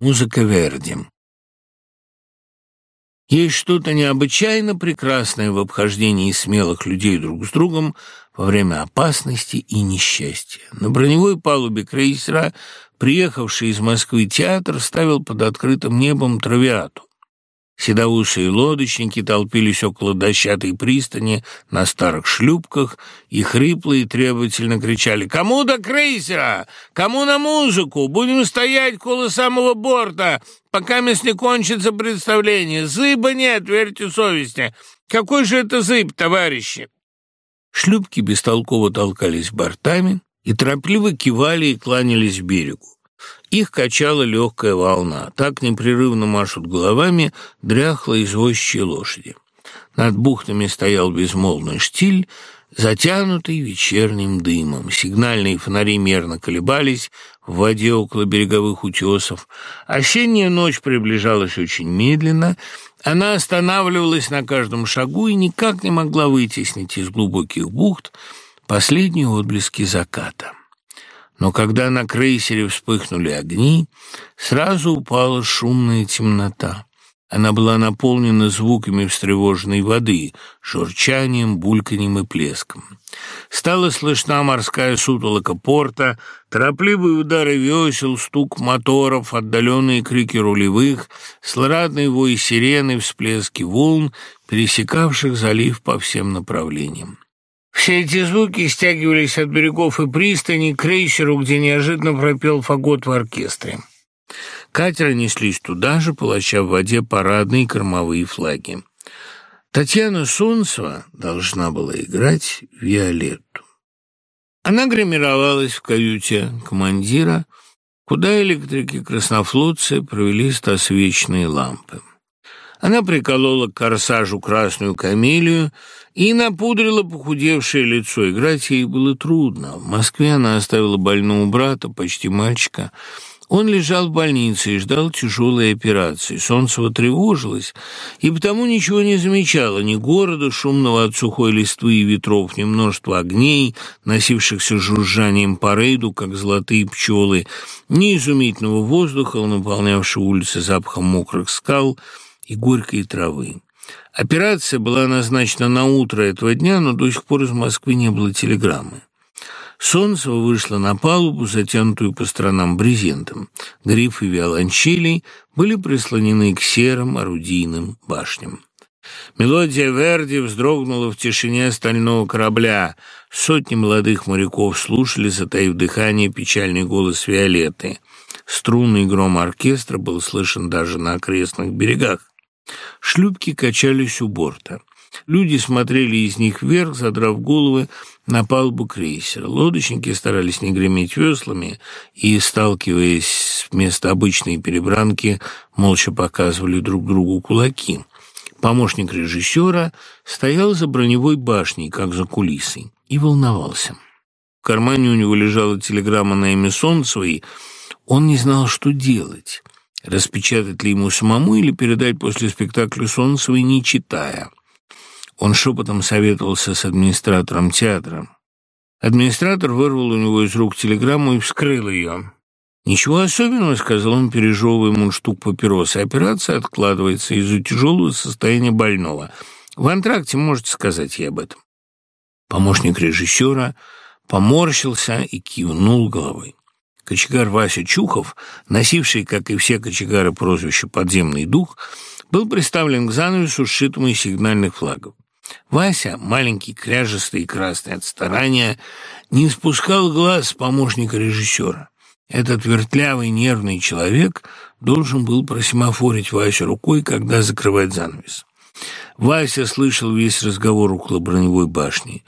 Музыка Верди. Есть что-то необычайно прекрасное в обхождении смелых людей друг с другом во время опасности и несчастья. На броневой палубе крейсера, приехавший из Москвы театр, ставил под открытым небом травиату. Седоусые лодочники толпились около дощатой пристани на старых шлюпках и хрипло и требовательно кричали «Кому до крейсера? Кому на музыку? Будем стоять около самого борта, пока не кончится представление. Зыба нет, верьте совести. Какой же это зыб, товарищи?» Шлюпки бестолково толкались бортами и торопливо кивали и кланялись берегу. Их качала легкая волна. Так непрерывно машут головами дряхлые извозчие лошади. Над бухтами стоял безмолвный штиль, затянутый вечерним дымом. Сигнальные фонари мерно колебались в воде около береговых утесов. Осенняя ночь приближалась очень медленно. Она останавливалась на каждом шагу и никак не могла вытеснить из глубоких бухт последние отблески заката. Но когда на крейсере вспыхнули огни, сразу упала шумная темнота. Она была наполнена звуками встревоженной воды, журчанием, бульканьем и плеском. Стала слышна морская сутолока порта, торопливые удары весел, стук моторов, отдаленные крики рулевых, сладный вой сирены, всплески волн, пересекавших залив по всем направлениям. Все эти звуки стягивались от берегов и пристани к крейсеру, где неожиданно пропел фагот в оркестре. Катеры неслись туда же, полоща в воде парадные кормовые флаги. Татьяна Солнцева должна была играть Виолетту. Она гримировалась в каюте командира, куда электрики краснофлотцы провели стосвечные лампы. Она приколола к корсажу красную камелию и напудрила похудевшее лицо. Играть ей было трудно. В Москве она оставила больного брата, почти мальчика. Он лежал в больнице и ждал тяжелой операции. Солнцева тревожилась и потому ничего не замечала. Ни города, шумного от сухой листвы и ветров, ни множества огней, носившихся жужжанием по рейду, как золотые пчелы, ни изумительного воздуха, наполнявшего улицы запахом мокрых скал и горькой травы. Операция была назначена на утро этого дня, но до сих пор из Москвы не было телеграммы. Солнцева вышла на палубу, затянутую по сторонам брезентом. Грифы виолончелей были прислонены к серым орудийным башням. Мелодия Верди вздрогнула в тишине стального корабля. Сотни молодых моряков слушали, затаив дыхание, печальный голос Виолетты. Струнный гром оркестра был слышен даже на окрестных берегах. Шлюпки качались у борта. Люди смотрели из них вверх, задрав головы на палубу крейсера. Лодочники старались не греметь веслами и, сталкиваясь вместо обычной перебранки, молча показывали друг другу кулаки. Помощник режиссера стоял за броневой башней, как за кулисой, и волновался. В кармане у него лежала телеграмма на имя Солнцевой. Он не знал, что делать. Распечатать ли ему самому или передать после спектакля Солнцевой, не читая. Он шепотом советовался с администратором театра. Администратор вырвал у него из рук телеграмму и вскрыл ее. «Ничего особенного», — сказал он, пережевывая мундштук папиросы. «Операция откладывается из-за тяжелого состояния больного. В антракте можете сказать ей об этом». Помощник режиссера поморщился и кивнул головой. Кочегар Вася Чухов, носивший, как и все кочегары, прозвище «подземный дух», был приставлен к занавесу, сшитому из сигнальных флагов. Вася, маленький, кряжестый и красный от старания, не спускал глаз с помощника режиссера. Этот вертлявый нервный человек должен был просимофорить Васю рукой, когда закрывать занавес. Вася слышал весь разговор около броневой башни.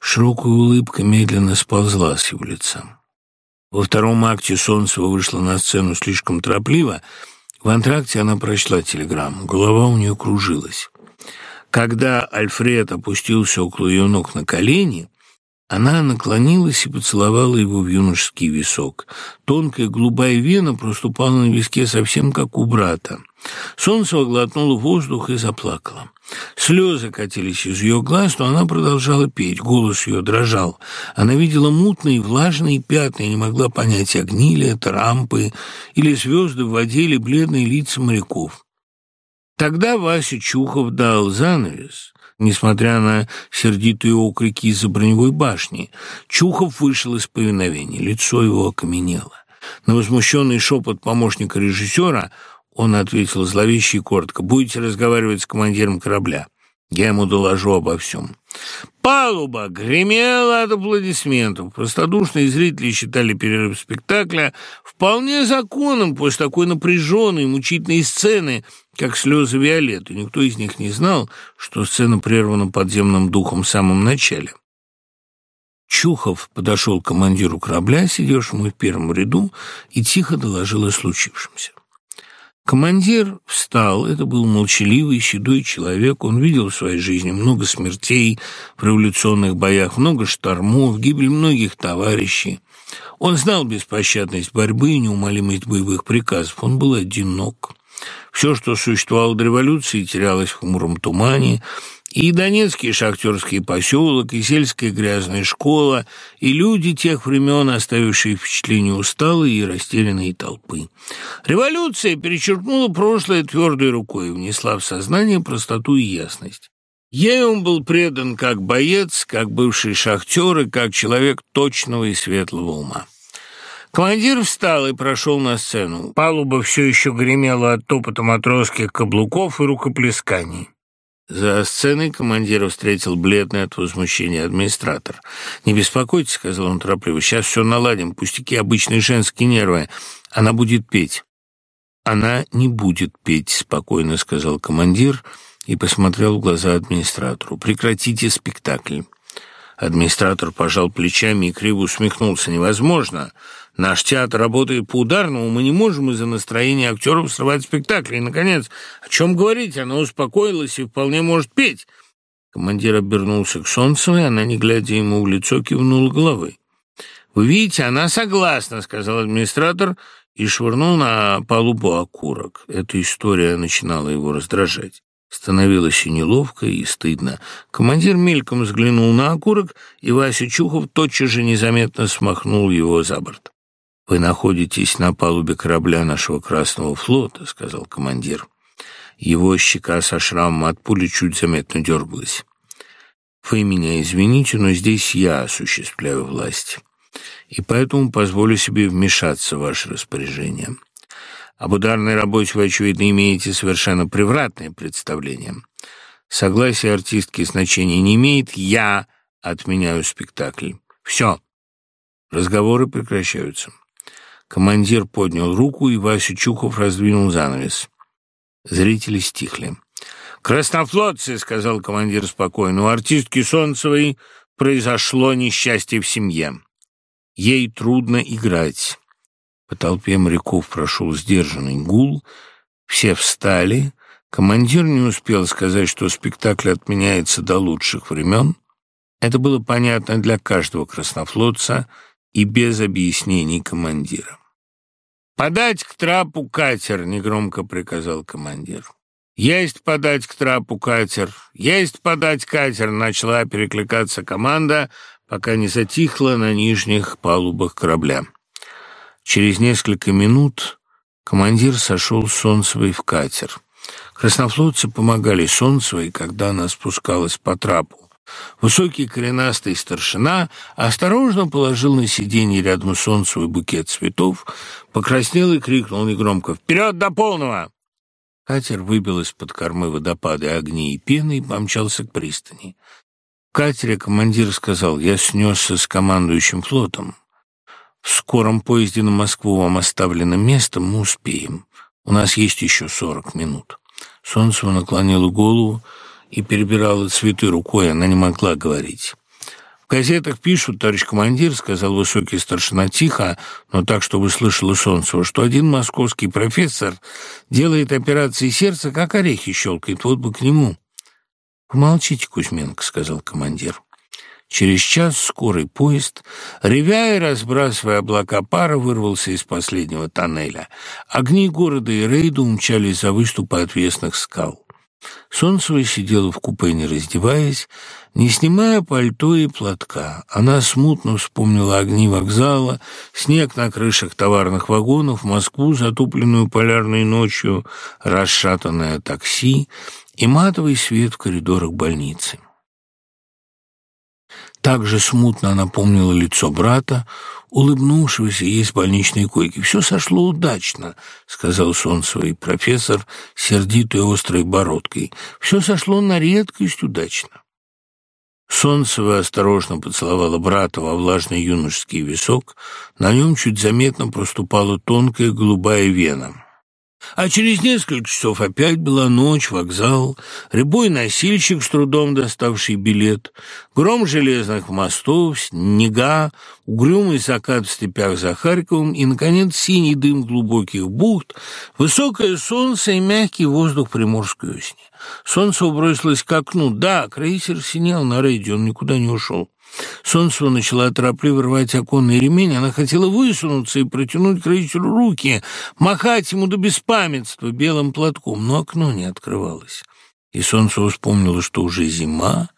Широкая улыбка медленно сползла с его лица. Во втором акте Солнцева вышла на сцену слишком торопливо. В антракте она прочла телеграмму. Голова у нее кружилась. Когда Альфред опустился около ее ног на колени, Она наклонилась и поцеловала его в юношеский висок. Тонкая голубая вена проступала на виске совсем как у брата. Солнце глотнуло воздух и заплакала. Слезы катились из ее глаз, но она продолжала петь, голос ее дрожал. Она видела мутные влажные пятна и не могла понять, огни ли это, рампы, или звезды в воде, или бледные лица моряков. Тогда Вася Чухов дал занавес, несмотря на сердитые окрики из-за броневой башни. Чухов вышел из повиновения, лицо его окаменело. На возмущенный шепот помощника режиссера он ответил зловеще и коротко. «Будете разговаривать с командиром корабля. Я ему доложу обо всем». Палуба гремела от аплодисментов. Простодушные зрители считали перерыв спектакля вполне законным после такой напряженной, мучительной сцены, как слезы Виолетты. Никто из них не знал, что сцена прервана подземным духом в самом начале. Чухов подошел к командиру корабля, сидевшему в первом ряду, и тихо доложил о случившемся. Командир встал. Это был молчаливый, седой человек. Он видел в своей жизни много смертей в революционных боях, много штормов, гибель многих товарищей. Он знал беспощадность борьбы и неумолимость боевых приказов. Он был одинок. Все, что существовало до революции, терялось в хмуром тумане, и Донецкий шахтерский поселок, и сельская грязная школа, и люди тех времен, оставившие впечатление усталой и растерянной толпы. Революция перечеркнула прошлое твердой рукой и внесла в сознание простоту и ясность. Ей он был предан как боец, как бывший шахтер и как человек точного и светлого ума. Командир встал и прошел на сцену. Палуба все еще гремела от топота матросских каблуков и рукоплесканий. За сценой командира встретил бледный от возмущения администратор. «Не беспокойтесь», — сказал он торопливо, — «сейчас все наладим, пустяки обычные женские нервы. Она будет петь». «Она не будет петь», — спокойно сказал командир и посмотрел в глаза администратору. «Прекратите спектакль». Администратор пожал плечами и криво усмехнулся. «Невозможно. Наш театр работает по ударному, мы не можем из-за настроения актеров срывать спектакли. И, наконец, о чем говорить? Она успокоилась и вполне может петь». Командир обернулся к Солнцевой, она, не глядя ему в лицо, кивнула головой. «Вы видите, она согласна», — сказал администратор и швырнул на палубу окурок. Эта история начинала его раздражать. Становилось и неловко, и стыдно. Командир мельком взглянул на окурок, и Вася Чухов тотчас же незаметно смахнул его за борт. «Вы находитесь на палубе корабля нашего Красного флота», — сказал командир. Его щека со шрамом от пули чуть заметно дергалась. «Вы меня извините, но здесь я осуществляю власть, и поэтому позволю себе вмешаться в ваше распоряжение. Об ударной работе вы, очевидно, имеете совершенно превратное представление. Согласие артистки значения не имеет, я отменяю спектакль. Все, разговоры прекращаются». Командир поднял руку, и Вася Чухов раздвинул занавес. Зрители стихли. «Краснофлотцы», — сказал командир спокойно, — «у артистки Солнцевой произошло несчастье в семье. Ей трудно играть». По толпе моряков прошел сдержанный гул, все встали. Командир не успел сказать, что спектакль отменяется до лучших времен. Это было понятно для каждого краснофлотца и без объяснений командира. «Подать к трапу катер!» — негромко приказал командир. «Есть подать к трапу катер! Есть подать катер!» — начала перекликаться команда, пока не затихла на нижних палубах корабля. Через несколько минут командир сошел Солнцевой в катер. Краснофлотцы помогали Солнцевой, когда она спускалась по трапу. Высокий коренастый старшина осторожно положил на сиденье рядом с Солнцевой букет цветов, покраснел и крикнул негромко «Вперед до полного!». Катер выбил из-под кормы водопады огней и пены и помчался к пристани. В катере командир сказал «Я снесся с командующим флотом. В скором поезде на Москву вам оставлено место, мы успеем. У нас есть еще сорок минут». Солнцева наклонила голову, и перебирала цветы рукой, она не могла говорить. «В газетах пишут, товарищ командир, — сказал высокий старшина тихо, но так, чтобы слышало Солнцева, что один московский профессор делает операции сердца, как орехи щелкает, вот бы к нему». «Помолчите, Кузьменко», — сказал командир. Через час скорый поезд, ревя и разбрасывая облака пара, вырвался из последнего тоннеля. Огни города и рейда умчались за выступы отвесных скал. Солнцева сидела в купе, не раздеваясь, не снимая пальто и платка. Она смутно вспомнила огни вокзала, снег на крышах товарных вагонов, Москву, затупленную полярной ночью, расшатанное такси и матовый свет в коридорах больницы. Также смутно она помнила лицо брата, улыбнувшегося ей с больничной койки. «Все сошло удачно», — сказал Солнцевый профессор сердитой острой бородкой. «Все сошло на редкость удачно». Солнцева осторожно поцеловала брата во влажный юношеский висок. На нем чуть заметно проступала тонкая голубая вена. А через несколько часов опять была ночь, вокзал, рябой носильщик, с трудом доставший билет, гром железных мостов, снега, угрюмый закат в степях за Харьковом и, наконец, синий дым глубоких бухт, высокое солнце и мягкий воздух приморской осени. Солнце бросилось к окну. Да, крейсер синел на рейде, он никуда не ушел. Солнцева начала торопливо рвать оконный ремень. Она хотела высунуться и протянуть крейсеру руки, махать ему до беспамятства белым платком, но окно не открывалось. И Солнцева вспомнила, что уже зима,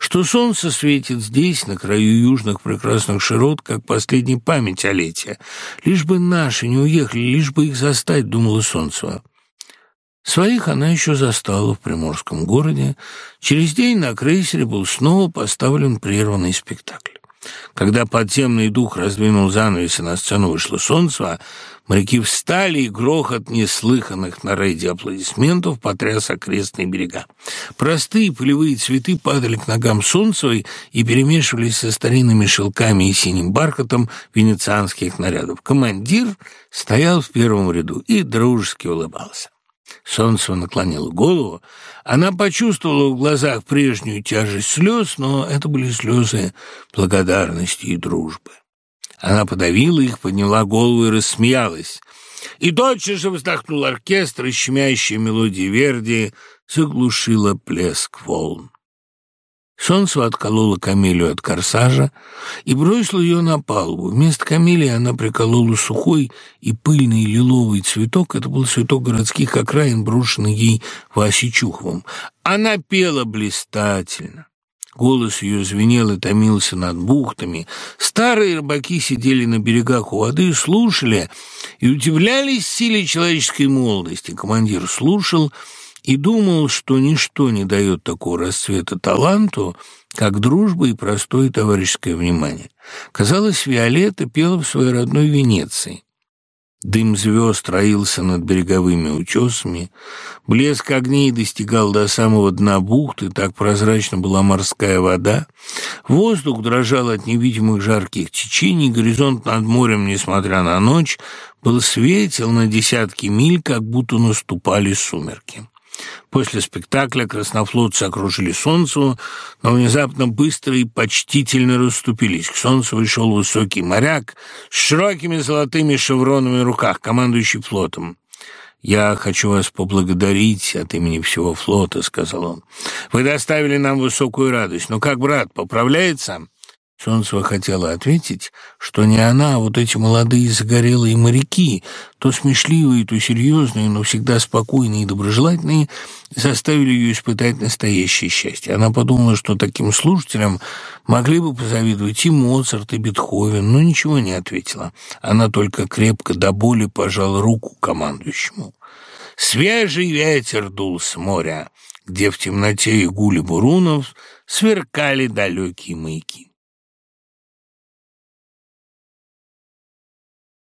что солнце светит здесь, на краю южных прекрасных широт, как последняя память о лете. Лишь бы наши не уехали, лишь бы их застать, думала Солнцева. Своих она еще застала в приморском городе. Через день на крейсере был снова поставлен прерванный спектакль. Когда подземный дух раздвинул занавес и на сцену вышло солнце, моряки встали, и грохот неслыханных на рейде аплодисментов потряс окрестные берега. Простые полевые цветы падали к ногам Солнцевой и перемешивались со старинными шелками и синим бархатом венецианских нарядов. Командир стоял в первом ряду и дружески улыбался. Солнце наклонило голову. Она почувствовала в глазах прежнюю тяжесть слез, но это были слезы благодарности и дружбы. Она подавила их, подняла голову и рассмеялась. И тотчас же вздохнул оркестр, и щемящая мелодия Верди заглушила плеск волн. Солнце откололо камелию от корсажа и бросило ее на палубу. Вместо камелии она приколола сухой и пыльный лиловый цветок. Это был цветок городских окраин, брошенный ей Васей Чуховым. Она пела блистательно. Голос ее звенел и томился над бухтами. Старые рыбаки сидели на берегах у воды, слушали и удивлялись силе человеческой молодости. Командир слушал и думал, что ничто не дает такого расцвета таланту, как дружба и простое товарищеское внимание. Казалось, Виолетта пела в своей родной Венеции. Дым звезд роился над береговыми утесами, блеск огней достигал до самого дна бухты, так прозрачна была морская вода, воздух дрожал от невидимых жарких течений, горизонт над морем, несмотря на ночь, был светел на десятки миль, как будто наступали сумерки. После спектакля краснофлотцы окружили Солнцеву, но внезапно быстро и почтительно расступились. К Солнцу вышел высокий моряк с широкими золотыми шевронами в руках, командующий флотом. «Я хочу вас поблагодарить от имени всего флота», — сказал он. «Вы доставили нам высокую радость. Но как брат поправляется?» Солнцева хотела ответить, что не она, а вот эти молодые загорелые моряки, то смешливые, то серьезные, но всегда спокойные и доброжелательные, заставили ее испытать настоящее счастье. Она подумала, что таким слушателям могли бы позавидовать и Моцарт, и Бетховен, но ничего не ответила. Она только крепко до боли пожала руку командующему. Свежий ветер дул с моря, где в темноте и гуле бурунов сверкали далекие маяки.